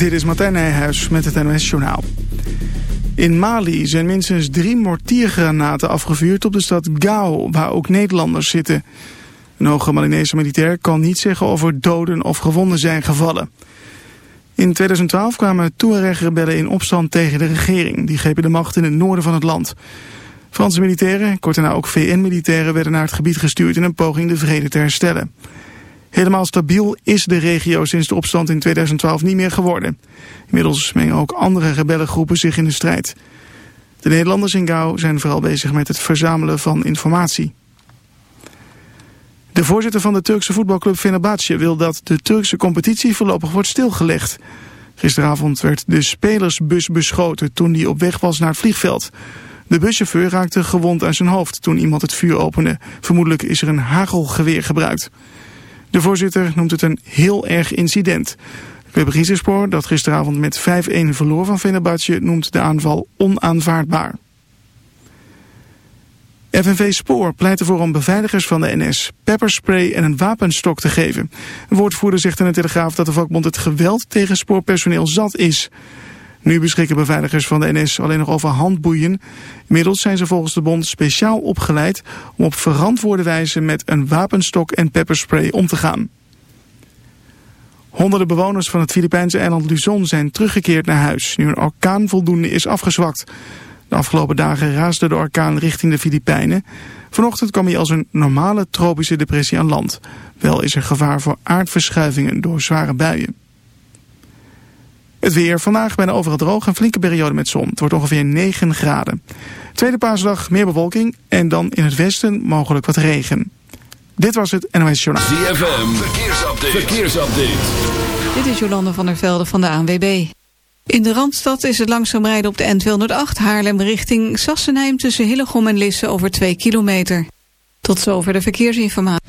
Dit is Martijn Nijhuis met het NOS Journaal. In Mali zijn minstens drie mortiergranaten afgevuurd op de stad Gao, waar ook Nederlanders zitten. Een hoge Malinese militair kan niet zeggen of er doden of gewonden zijn gevallen. In 2012 kwamen Tuareg-rebellen in opstand tegen de regering. Die grepen de macht in het noorden van het land. Franse militairen, kort daarna ook VN-militairen, werden naar het gebied gestuurd in een poging de vrede te herstellen. Helemaal stabiel is de regio sinds de opstand in 2012 niet meer geworden. Inmiddels mengen ook andere rebellengroepen zich in de strijd. De Nederlanders in Gao zijn vooral bezig met het verzamelen van informatie. De voorzitter van de Turkse voetbalclub Fenerbahce wil dat de Turkse competitie voorlopig wordt stilgelegd. Gisteravond werd de spelersbus beschoten toen die op weg was naar het vliegveld. De buschauffeur raakte gewond aan zijn hoofd toen iemand het vuur opende. Vermoedelijk is er een hagelgeweer gebruikt. De voorzitter noemt het een heel erg incident. Club Rizespoor, dat gisteravond met 5-1 verloor van Fenerbahce, noemt de aanval onaanvaardbaar. FNV Spoor pleit ervoor om beveiligers van de NS pepperspray en een wapenstok te geven. Een woordvoerder zegt in de Telegraaf dat de vakbond het geweld tegen spoorpersoneel zat is. Nu beschikken beveiligers van de NS alleen nog over handboeien. Inmiddels zijn ze volgens de bond speciaal opgeleid om op verantwoorde wijze met een wapenstok en pepperspray om te gaan. Honderden bewoners van het Filipijnse eiland Luzon zijn teruggekeerd naar huis, nu een orkaan voldoende is afgezwakt. De afgelopen dagen raasde de orkaan richting de Filipijnen. Vanochtend kwam hij als een normale tropische depressie aan land. Wel is er gevaar voor aardverschuivingen door zware buien. Het weer vandaag bijna overal droog en flinke periode met zon. Het wordt ongeveer 9 graden. Tweede paasdag meer bewolking en dan in het westen mogelijk wat regen. Dit was het NOS Journaal. ZFM, verkeersupdate. verkeersupdate. Dit is Jolande van der Velde van de ANWB. In de Randstad is het langzaam rijden op de N208 Haarlem richting Sassenheim... tussen Hillegom en Lisse over 2 kilometer. Tot zover de verkeersinformatie.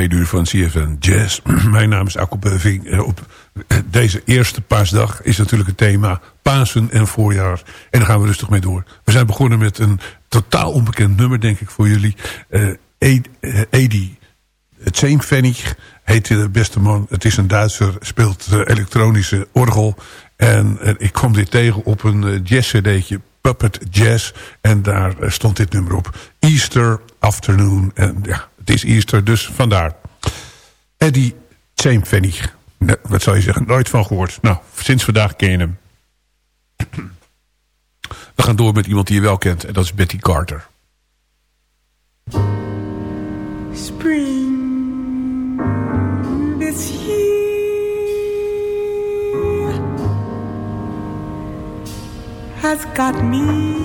Welkom bij twee uur van CFN Jazz. Mijn naam is Akko Beuving. Eh, Op deze eerste paasdag is natuurlijk het thema Pasen en voorjaar. En daar gaan we rustig mee door. We zijn begonnen met een totaal onbekend nummer, denk ik, voor jullie. Uh, Edi Zeenpfennig heet de beste man. Het is een Duitser, speelt elektronische orgel. En ik kwam dit tegen op een jazz-cd'tje, Puppet Jazz. En daar stond dit nummer op. Easter Afternoon. En ja, is Easter, dus vandaar. Eddie Zeenpfennig. Wat zou je zeggen? Nooit van gehoord. Nou, sinds vandaag ken je hem. We gaan door met iemand die je wel kent. En dat is Betty Carter. Spring this year has got me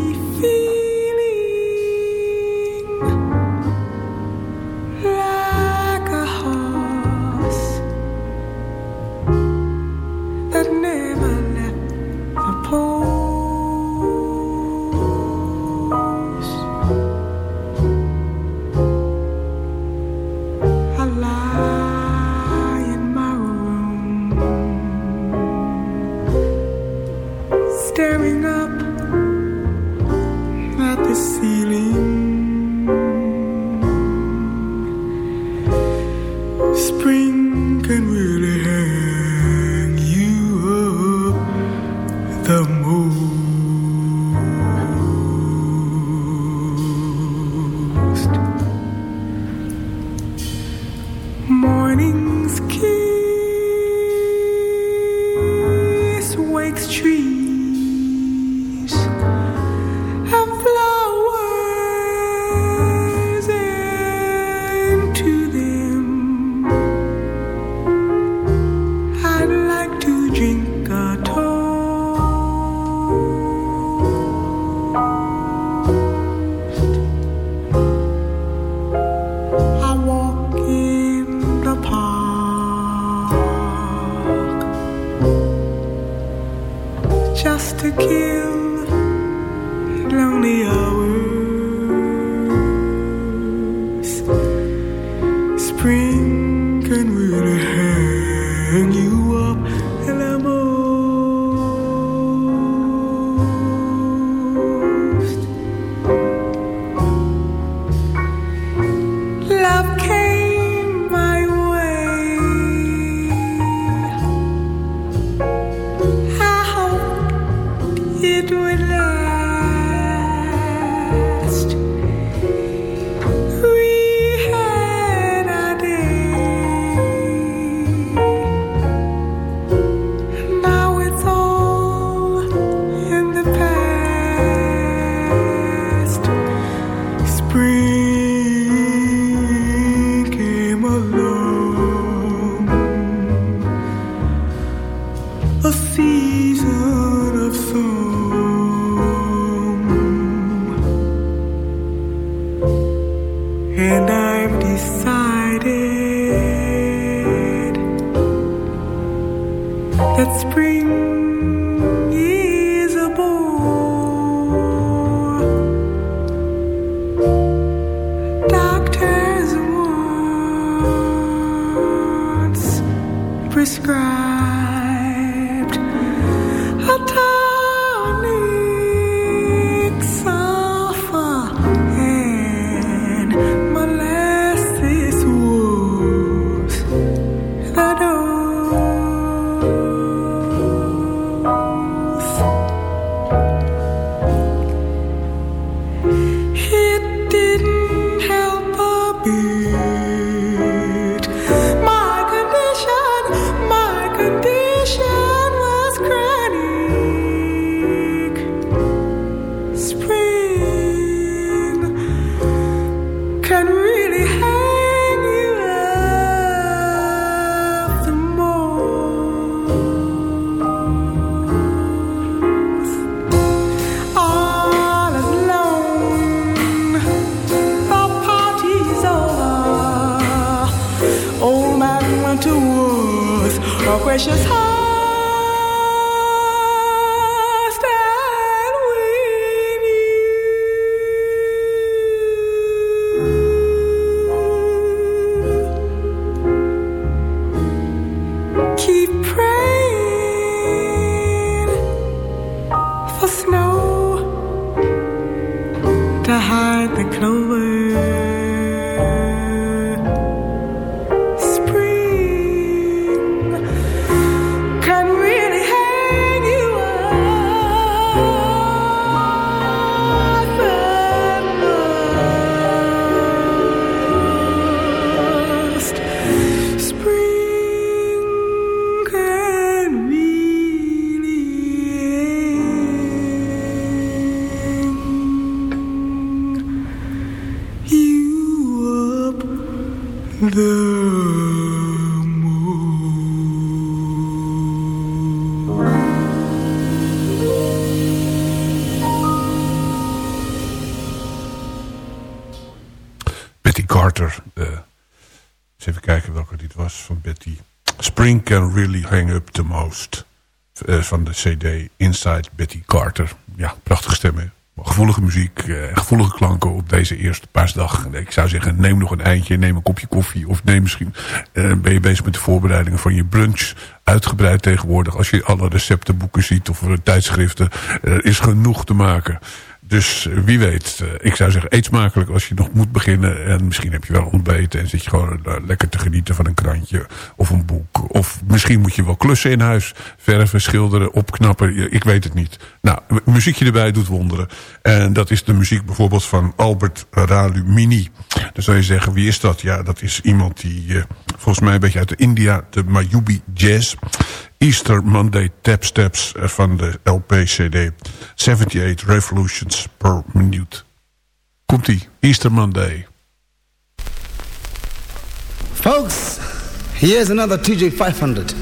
Van de cd Inside Betty Carter. Ja, prachtige stemmen. Gevoelige muziek, eh, gevoelige klanken op deze eerste paasdag. Ik zou zeggen, neem nog een eindje, neem een kopje koffie. Of neem misschien, eh, ben je bezig met de voorbereidingen van je brunch. Uitgebreid tegenwoordig. Als je alle receptenboeken ziet of tijdschriften. Er is genoeg te maken. Dus wie weet, eh, ik zou zeggen, eet smakelijk als je nog moet beginnen. En misschien heb je wel ontbeten en zit je gewoon eh, lekker te genieten van een krantje of een boek. Of misschien moet je wel klussen in huis. Verven, schilderen, opknappen, ik weet het niet. Nou, muziekje erbij doet wonderen. En dat is de muziek bijvoorbeeld van Albert Ralumini. Dan zou je zeggen, wie is dat? Ja, dat is iemand die eh, volgens mij een beetje uit de India, de Mayubi Jazz... Easter Monday Tap Steps eh, van de LP-CD. 78 Revolutions per Minute. Komt-ie, Easter Monday. Folks, here's another TJ 500.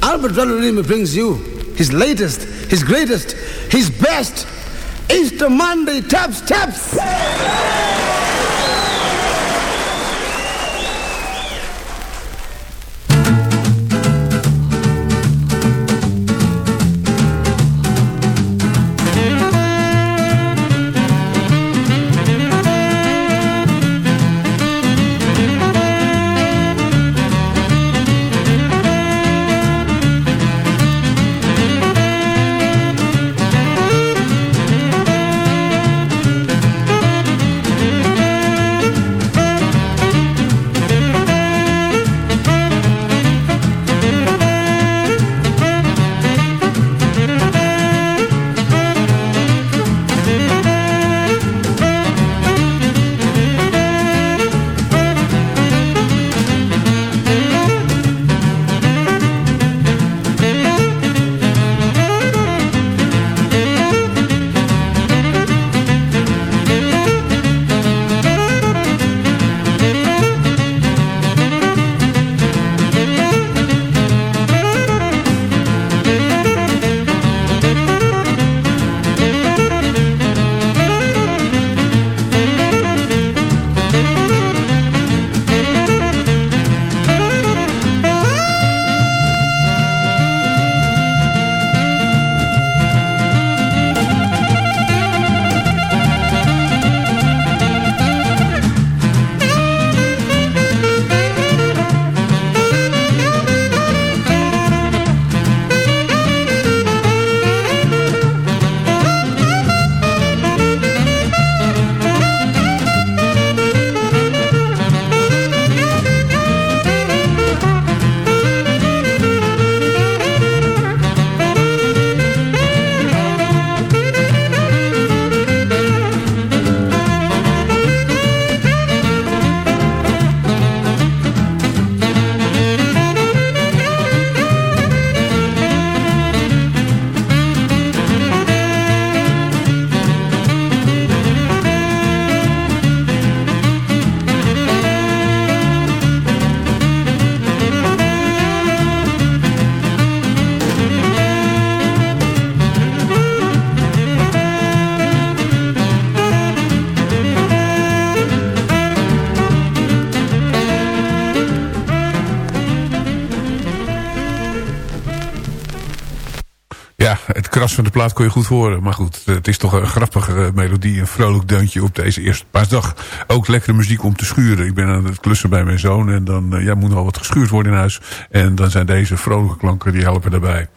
Albert Ralulimi brings you his latest, his greatest, his best Easter Monday tap steps. Kras van de plaat kon je goed horen. Maar goed, het is toch een grappige eh, melodie. Een vrolijk deuntje op deze eerste paasdag. Ook lekkere muziek om te schuren. Ik ben aan het klussen bij mijn zoon. En dan eh, ja, moet nog wat geschuurd worden in huis. En dan zijn deze vrolijke klanken die helpen daarbij.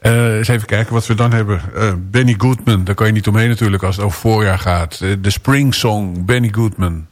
Eh eens even kijken wat we dan hebben. Benny Goodman, daar kan je niet omheen natuurlijk als het over voorjaar gaat. De Spring Song, Benny Goodman.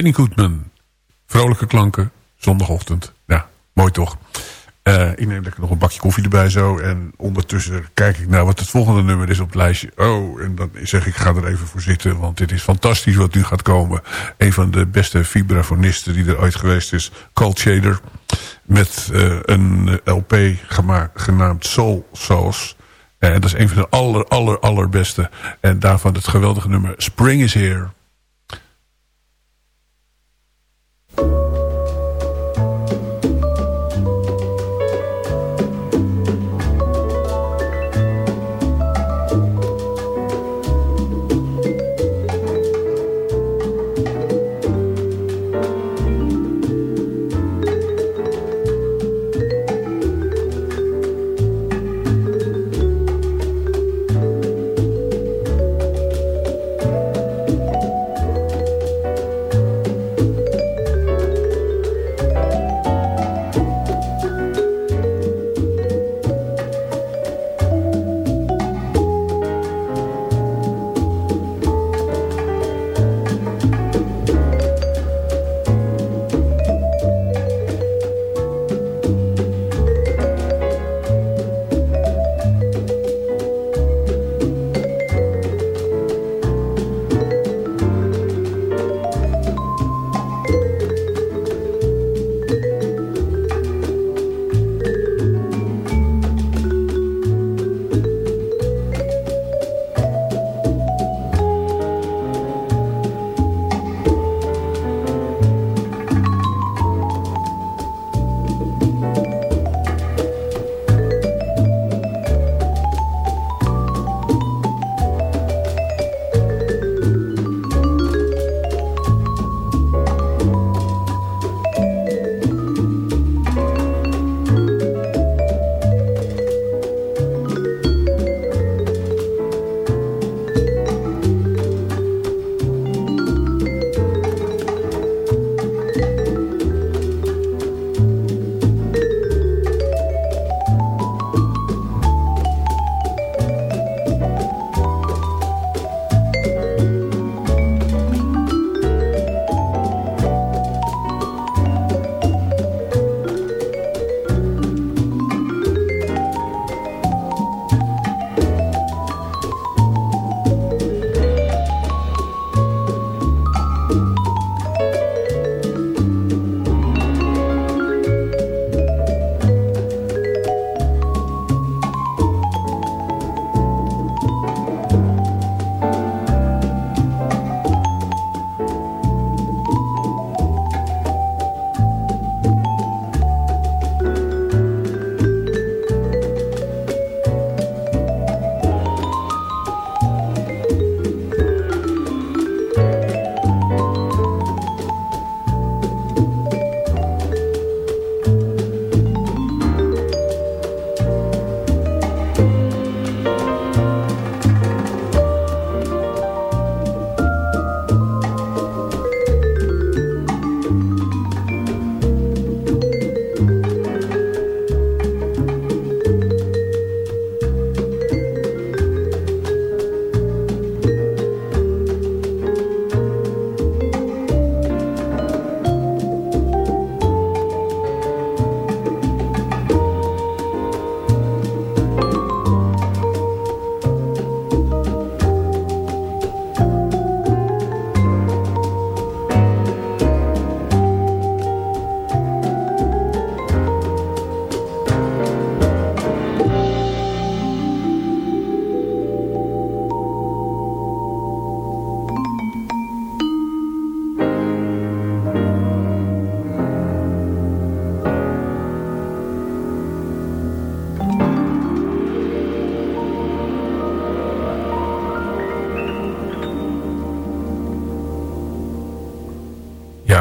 Benny Goodman. Vrolijke klanken, zondagochtend. Ja, mooi toch. Eh, ik neem lekker nog een bakje koffie erbij zo. En ondertussen kijk ik naar wat het volgende nummer is op het lijstje. Oh, en dan zeg ik, ga er even voor zitten. Want dit is fantastisch wat nu gaat komen. Een van de beste vibrafonisten die er ooit geweest is. Cold Shader. Met eh, een LP gemaakt, genaamd Soul Sauce. En dat is een van de aller, aller, allerbeste. En daarvan het geweldige nummer Spring is Here.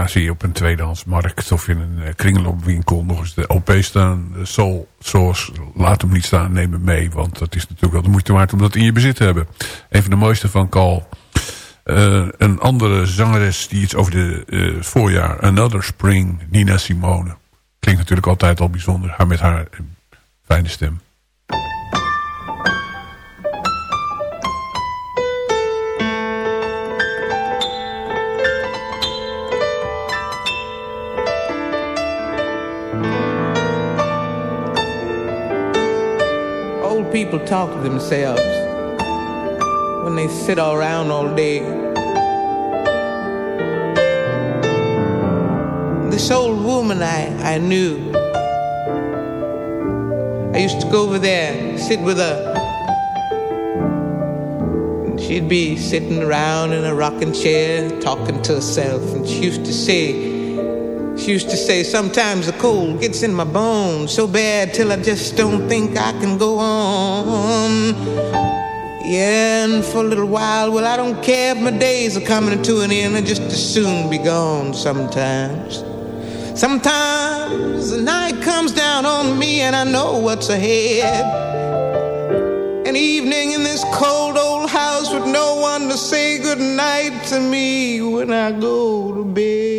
Zie je op een tweedehandsmarkt of in een eh, kringloopwinkel nog eens de LP staan. De Soul Source, laat hem niet staan, neem hem mee. Want dat is natuurlijk wel de moeite waard om dat in je bezit te hebben. Een van de mooiste van Cal. Eh, een andere zangeres die iets over de eh, voorjaar. Another Spring, Nina Simone. Klinkt natuurlijk altijd al bijzonder. Haar met haar fijne stem. People talk to themselves when they sit around all day. This old woman I, I knew, I used to go over there, sit with her. And she'd be sitting around in a rocking chair, talking to herself, and she used to say, she used to say, sometimes the cold gets in my bones so bad till I just don't think I can go on. Yeah, and for a little while, well, I don't care if my days are coming to an end, I just as soon be gone sometimes. Sometimes the night comes down on me and I know what's ahead. An evening in this cold old house with no one to say goodnight to me when I go to bed.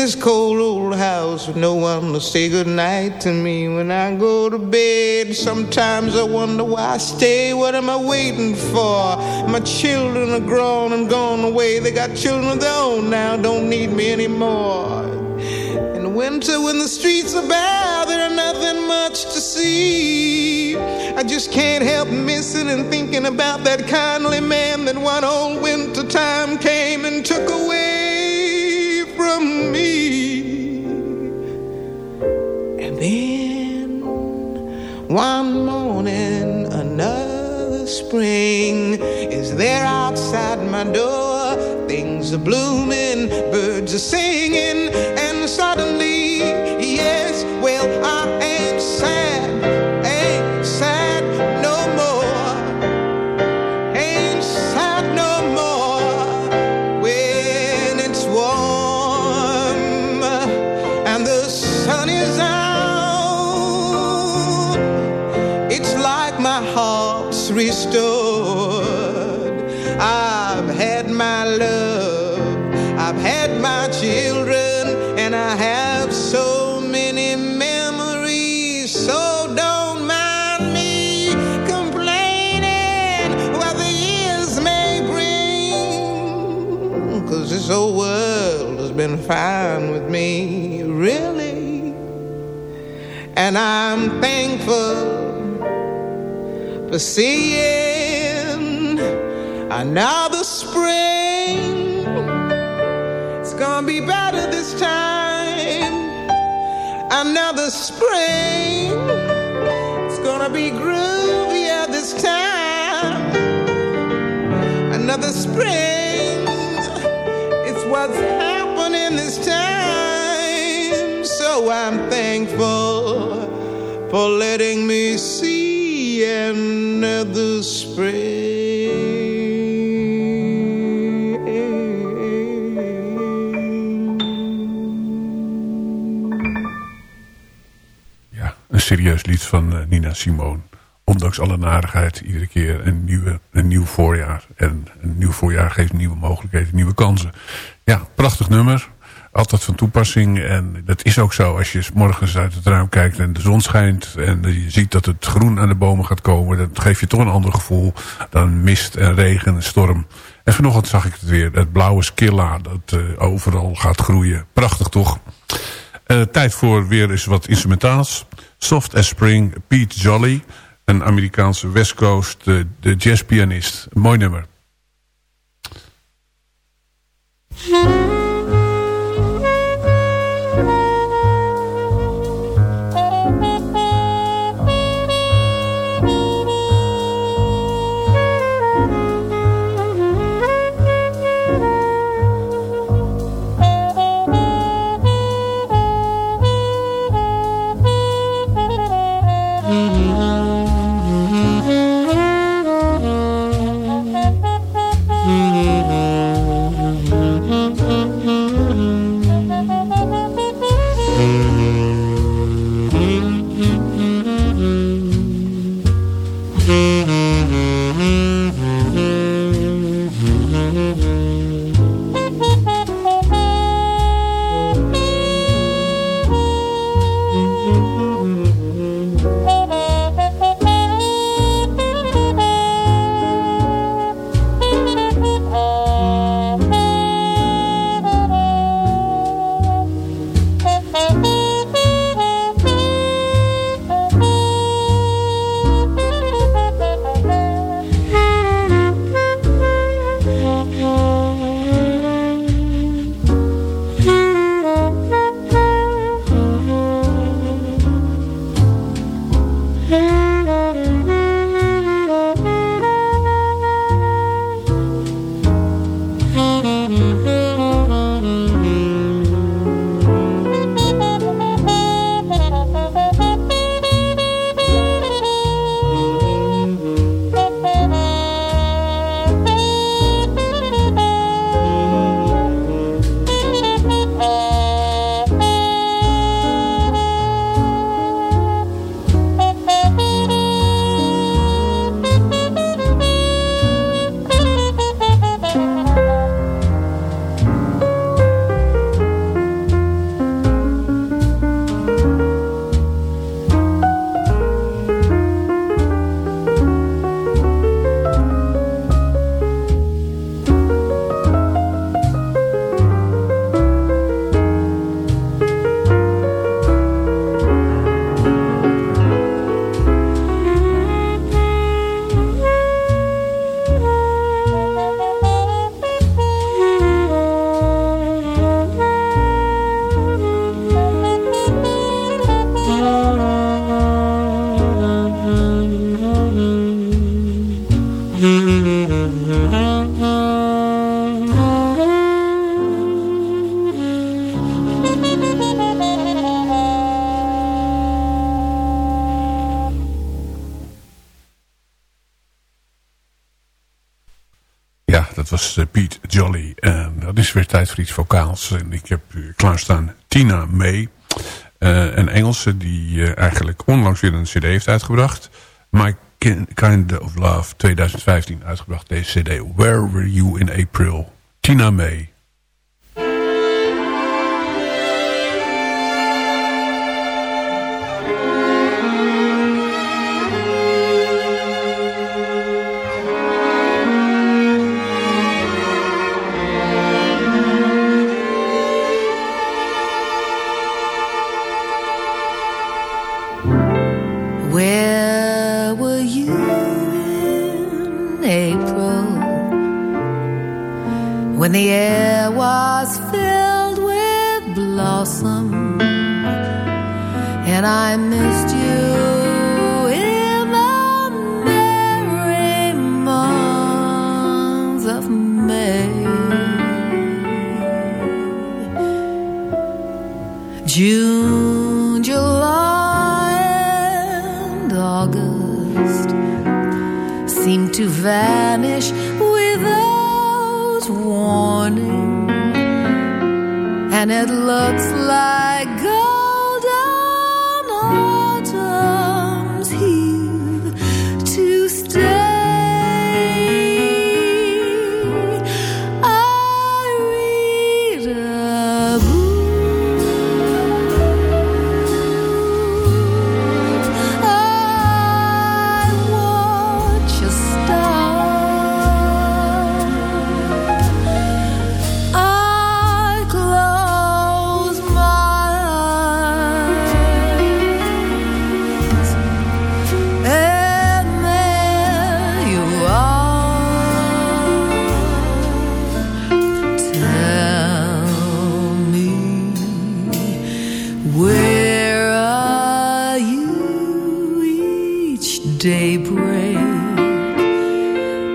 This cold old house with no one to say goodnight to me when I go to bed. Sometimes I wonder why I stay. What am I waiting for? My children are grown and gone away. They got children of their own now, don't need me anymore. In winter when the streets are bare, there are nothing much to see. I just can't help missing and thinking about that kindly man that one old winter time came and took away then one morning, another spring is there outside my door. Things are blooming, birds are singing, and suddenly, yes, well, I fine with me, really. And I'm thankful for seeing another spring. It's gonna be better this time. Another spring. It's gonna be groovier this time. Another spring. It's what's I'm thankful for letting me see another spring. Ja, een serieus lied van eh, Nina Simone. Ondanks alle narigheid, iedere keer een, nieuwe, een nieuw voorjaar. En een nieuw voorjaar geeft nieuwe mogelijkheden, nieuwe kansen. Ja, prachtig nummer. Altijd van toepassing. En dat is ook zo. Als je morgens uit het raam kijkt en de zon schijnt... en je ziet dat het groen aan de bomen gaat komen... dat geeft je toch een ander gevoel dan mist en regen en storm. En vanochtend zag ik het weer. Het blauwe skilla dat eh, overal gaat groeien. Prachtig toch? Eh, tijd voor weer eens wat instrumentaals. Soft as Spring, Pete Jolly. Een Amerikaanse West Coast de jazzpianist. Mooi nummer. iets vocaals. En ik heb eh, klaarstaan Tina May. Uh, een Engelse die eh, eigenlijk onlangs weer een cd heeft uitgebracht. My Kind of Love 2015 uitgebracht. Deze cd Where Were You in April? Tina May. and I'm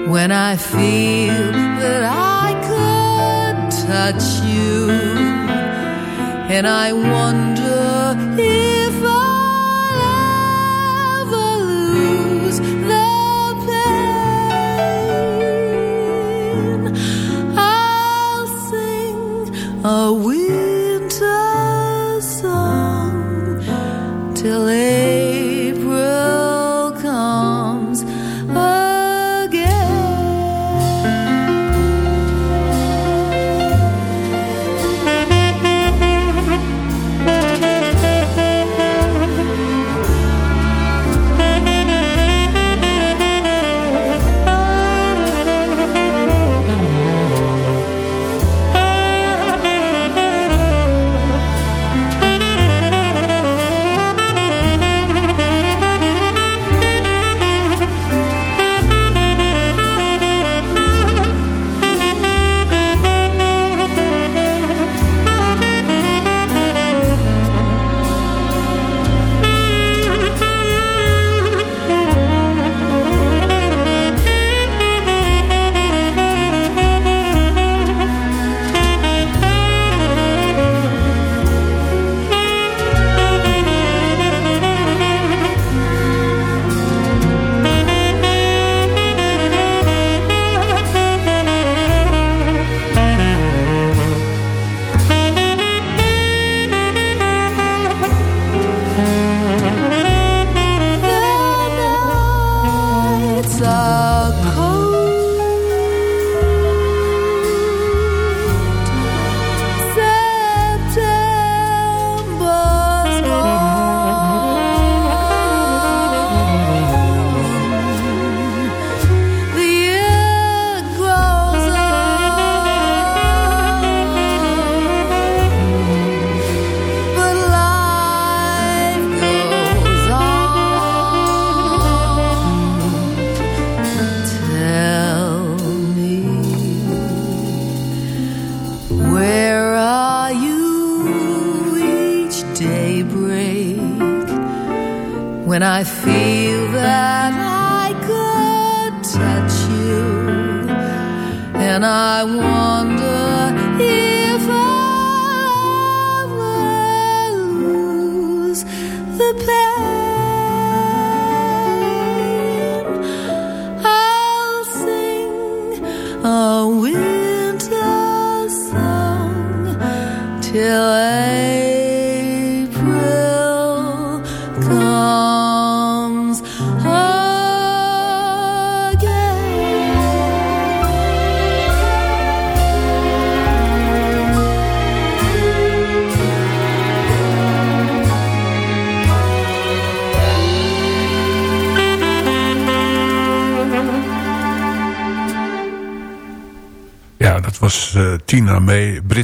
when I feel that I could touch you, and I wonder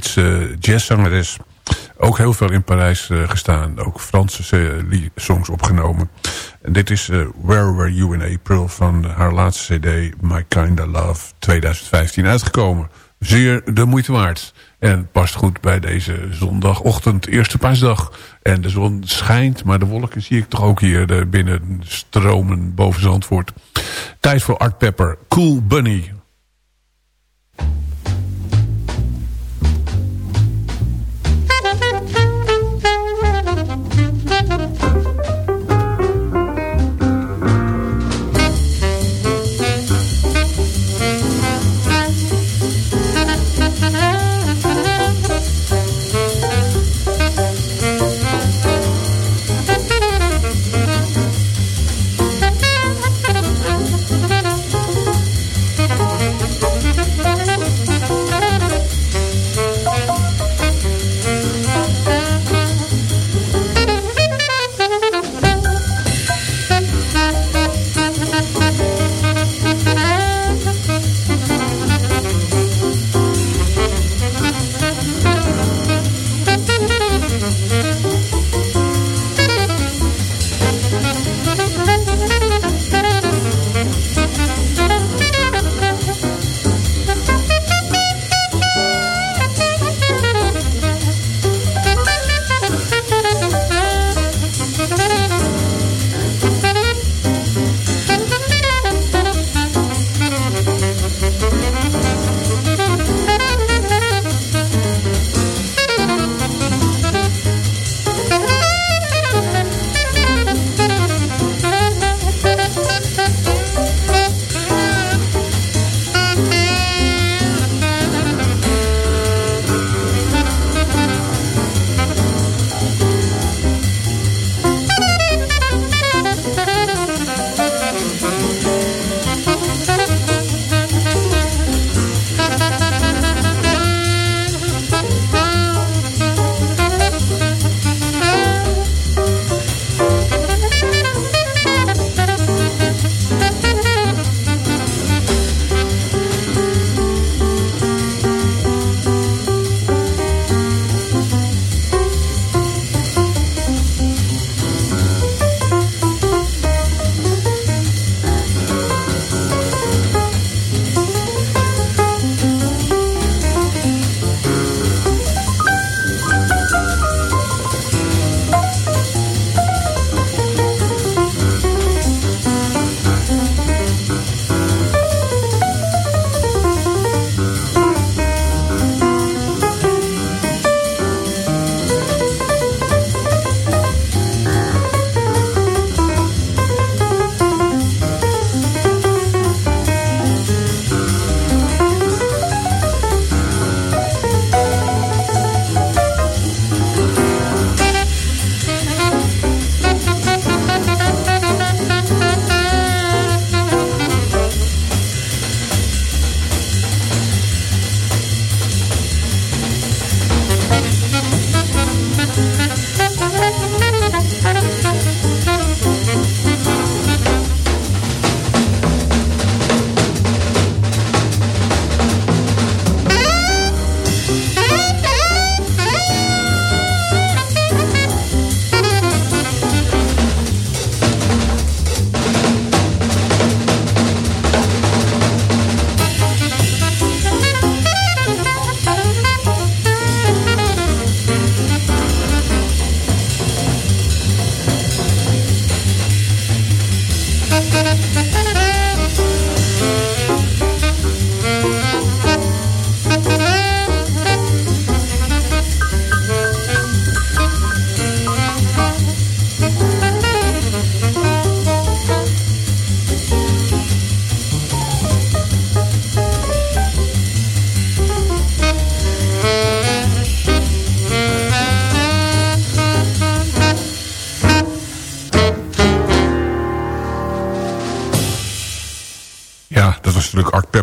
Britse jazzzangeres. Ook heel veel in Parijs eh, gestaan. Ook Franse eh, songs opgenomen. En dit is eh, Where Were You in April van haar laatste cd My Kinda Love 2015 uitgekomen. Zeer de moeite waard. En past goed bij deze zondagochtend, eerste paasdag. En de zon schijnt, maar de wolken zie ik toch ook hier binnen stromen boven Zandvoort. Tijd voor Art Pepper, Cool Bunny.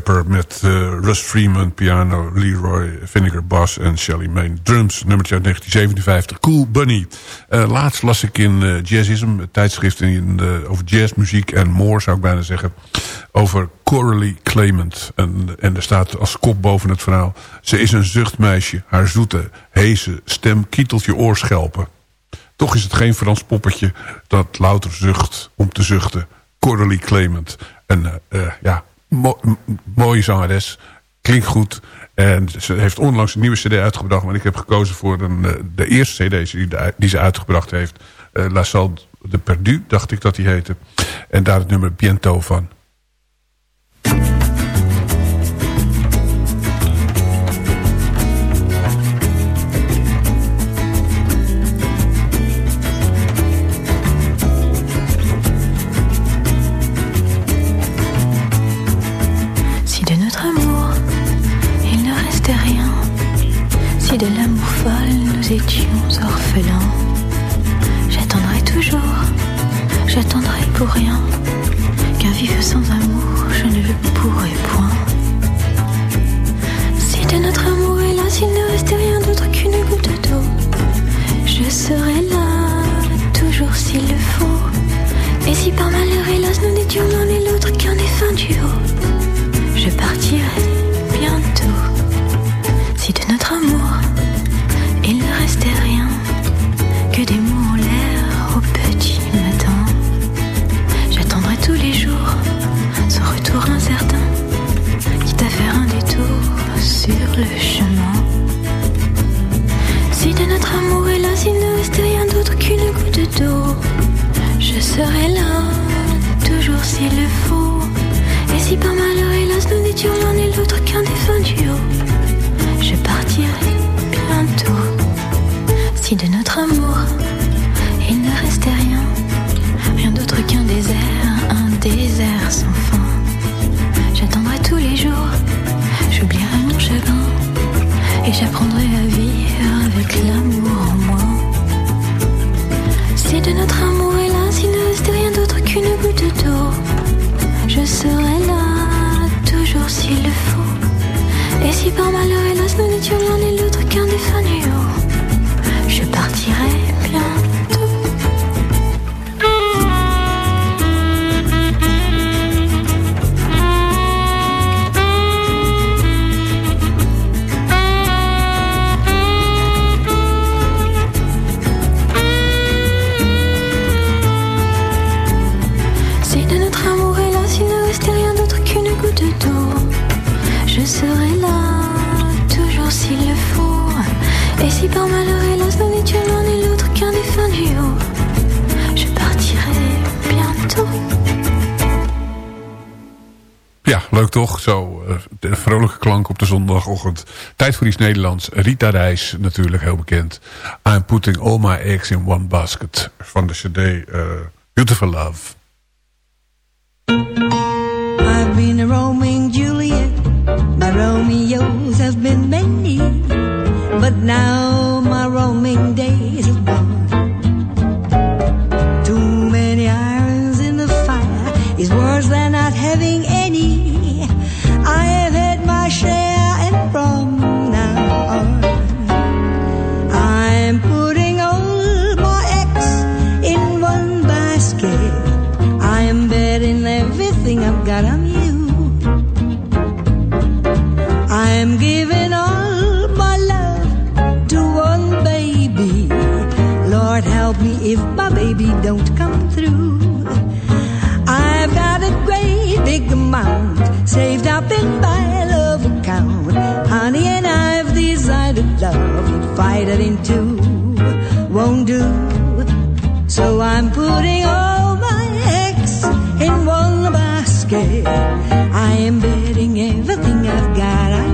Met uh, Russ Freeman, piano, Leroy Vinegar, bas en Shelly Main drums. Nummertje uit 1957, Cool Bunny. Uh, laatst las ik in uh, Jazzism, het tijdschrift in, over jazzmuziek en more zou ik bijna zeggen, over Coralie Clement. En, en er staat als kop boven het verhaal, ze is een zuchtmeisje, haar zoete, heese stem kietelt je oorschelpen. Toch is het geen Frans poppetje dat louter zucht om te zuchten. Coralie Clement. Uh, ja, mo mooie zangeres. Klinkt goed. En ze heeft onlangs een nieuwe cd uitgebracht. Maar ik heb gekozen voor uh, de eerste cd die, die, ze uitgebracht heeft. Uh, La Salle de Perdu, dacht ik dat die heette. En daar het nummer Biento van. Ja, leuk toch? Zo, uh, de vrolijke klank op de zondagochtend. Tijd voor iets Nederlands. Rita Reis, natuurlijk heel bekend. I'm putting all my eggs in one basket. Van de cd uh, Beautiful Love. I've been a roaming. My Romeos have been many. But now my roaming days saved up in my love account. Honey, and I've decided love you fight it in two won't do. So I'm putting all my eggs in one basket. I am betting everything I've got on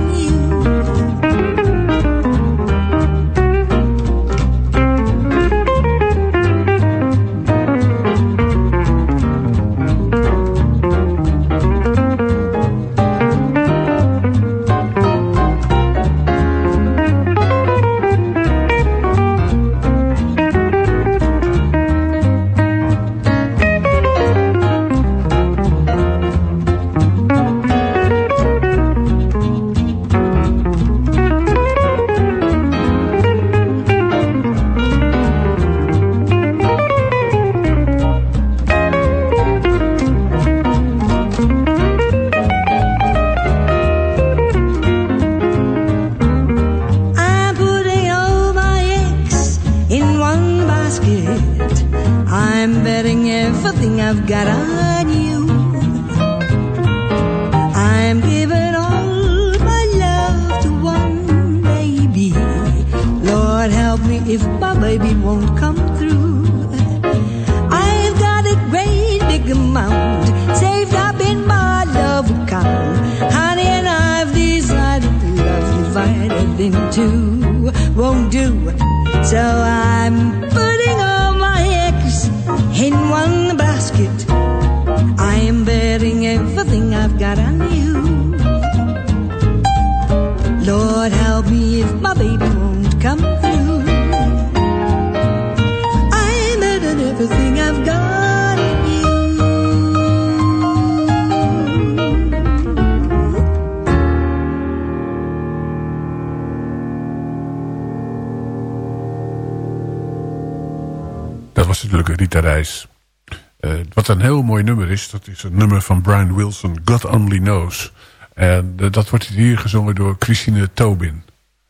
dat is een nummer van Brian Wilson, God Only Knows. En eh, dat wordt hier gezongen door Christine Tobin.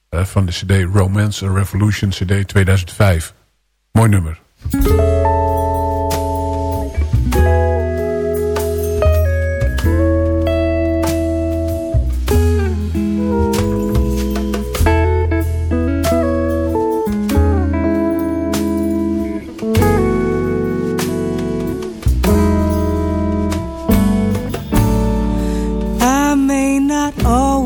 eh, van de cd Romance and Revolution cd 2005. Mooi nummer.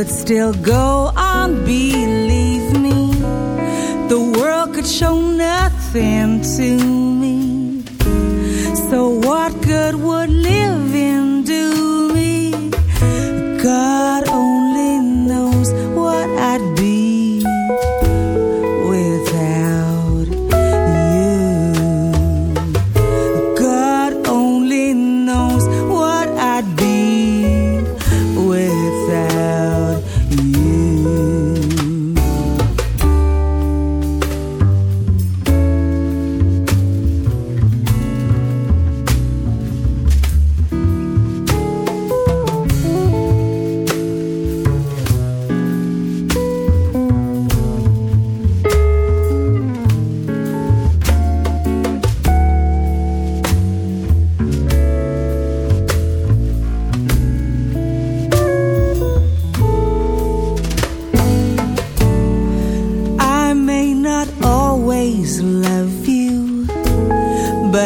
would still go on, believe me, the world could show nothing to me.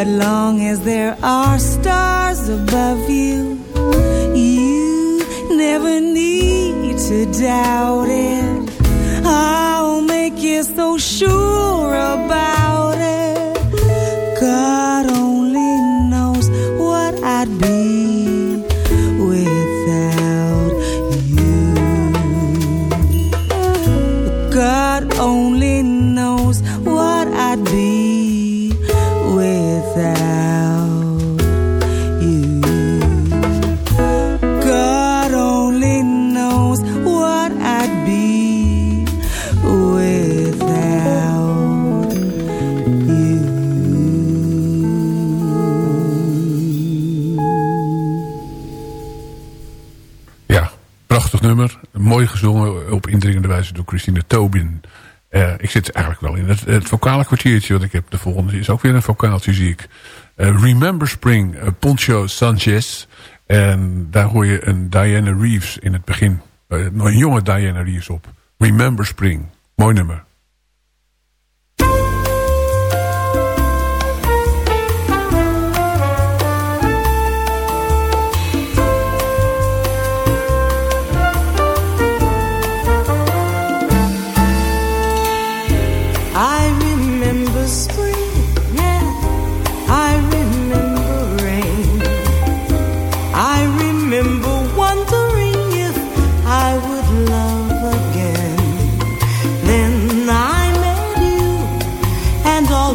But long as there are stars above you, you never need to doubt it. Mooi gezongen op indringende wijze door Christine Tobin. Eh, ik zit eigenlijk wel in het, het vocale kwartiertje wat ik heb. De volgende is ook weer een vocaaltje, zie ik. Eh, Remember Spring, eh, Poncho Sanchez. En daar hoor je een Diana Reeves in het begin. Een jonge Diana Reeves op. Remember Spring. Mooi nummer.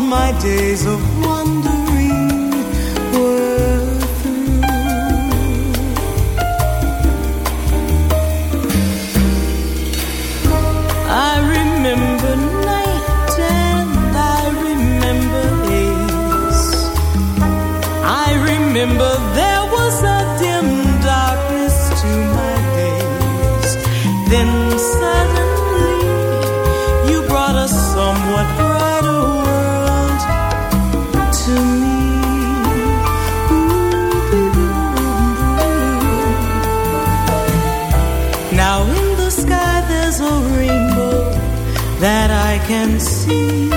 My days of wandering see.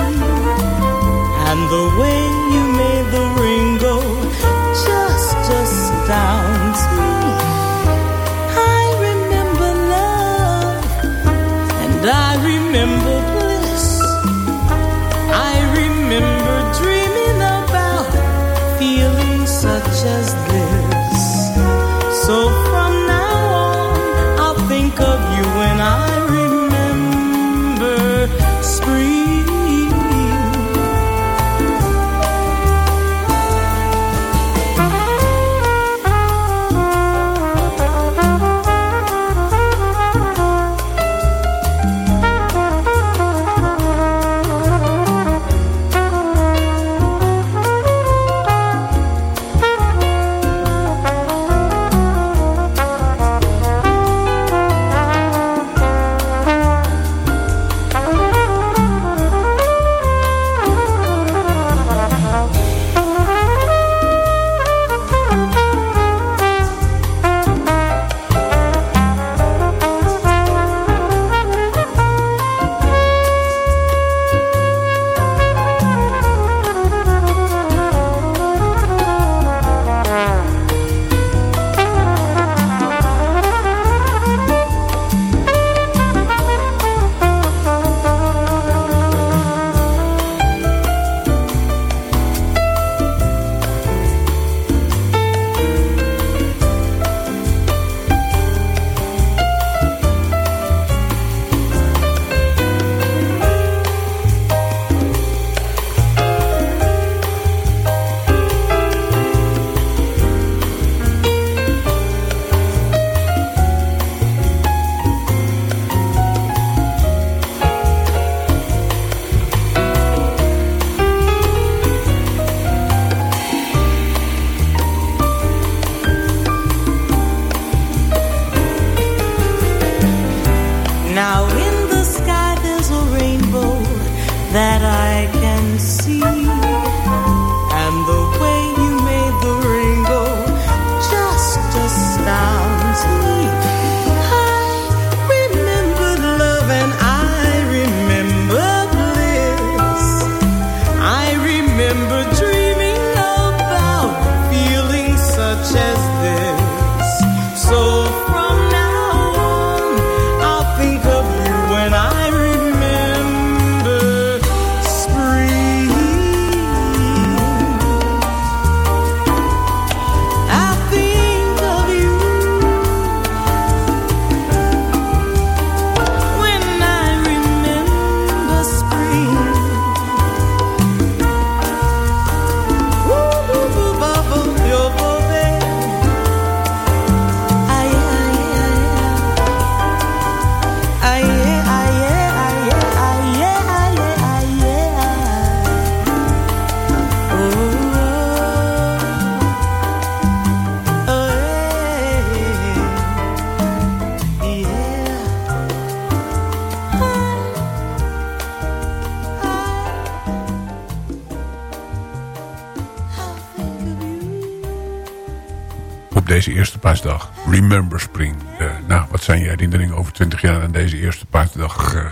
Paasdag. Remember Spring. Eh, nou, wat zijn je herinneringen over 20 jaar aan deze eerste paasdag? Eh,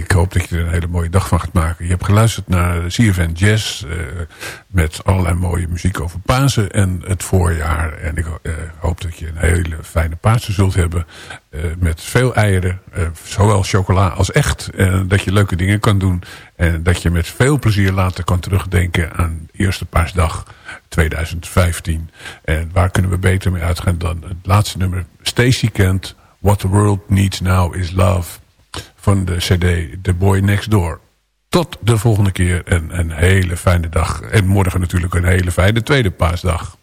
ik hoop dat je er een hele mooie dag van gaat maken. Je hebt geluisterd naar CFN Jazz. eh, met allerlei mooie muziek over Pasen en het voorjaar. En ik hoop dat je een hele fijne Pasen zult hebben. met veel eieren. zowel chocola als echt. En dat je leuke dingen kan doen. En dat je met veel plezier later kan terugdenken aan eerste paasdag 2015. En waar kunnen we beter mee uitgaan dan het laatste nummer. Stacy Kent, What the World Needs Now is Love. Van de cd The Boy Next Door. Tot de volgende keer en een hele fijne dag. En morgen natuurlijk een hele fijne tweede paasdag.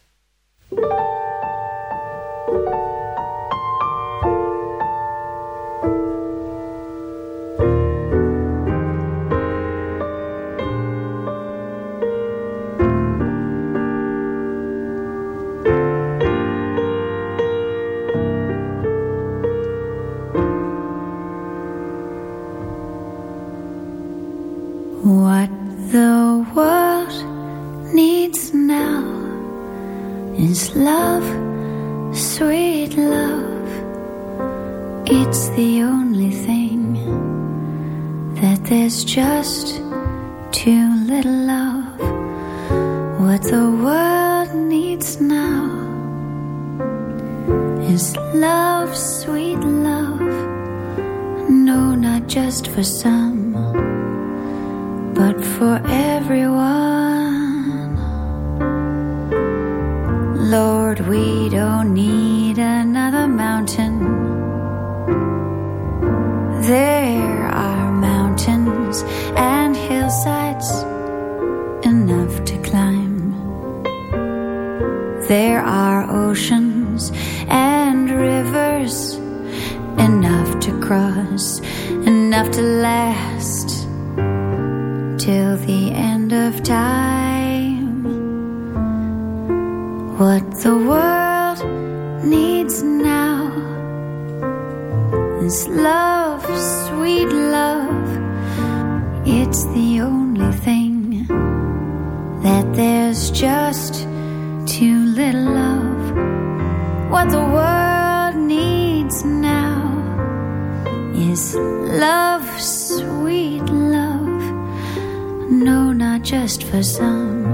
Sweet love. It's the only thing that there's just too little of. What the world needs now is love, sweet love. No, not just for some but for everyone. Lord, we don't need There are mountains and hillsides enough to climb. There are oceans and rivers enough to cross, enough to last till the end of time. What the world needs now is love, What the world needs now is love, sweet love. No, not just for some.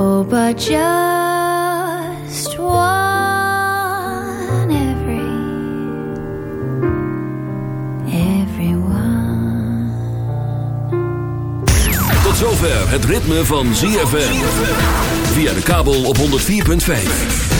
Oh, but just one every, everyone. Tot zover het ritme van ZFM. Via de kabel op 104.5.